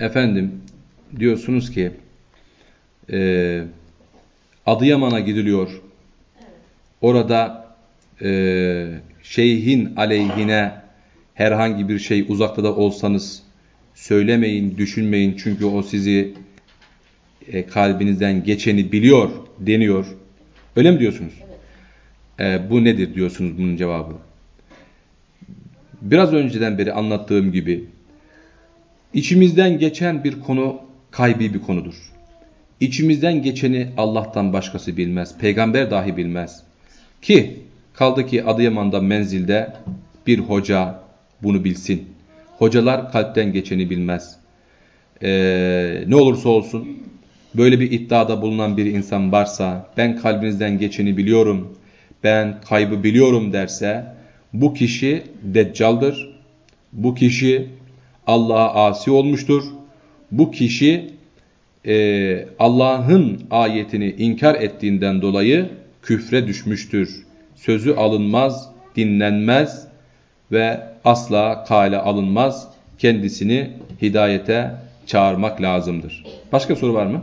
efendim diyorsunuz ki e, Adıyaman'a gidiliyor. Orada e, şeyhin aleyhine herhangi bir şey uzakta da olsanız söylemeyin, düşünmeyin çünkü o sizi e, kalbinizden geçeni biliyor deniyor. Öyle mi diyorsunuz? E, bu nedir diyorsunuz bunun cevabı? Biraz önceden beri anlattığım gibi içimizden geçen bir konu kaybi bir konudur. İçimizden geçeni Allah'tan başkası bilmez. Peygamber dahi bilmez. Ki kaldı ki Adıyaman'da menzilde bir hoca bunu bilsin. Hocalar kalpten geçeni bilmez. Ee, ne olursa olsun böyle bir iddiada bulunan bir insan varsa ben kalbinizden geçeni biliyorum, ben kaybı biliyorum derse bu kişi deccaldır. Bu kişi Allah'a asi olmuştur. Bu kişi e, Allah'ın ayetini inkar ettiğinden dolayı küfre düşmüştür. Sözü alınmaz, dinlenmez ve asla kale alınmaz. Kendisini hidayete çağırmak lazımdır. Başka soru var mı?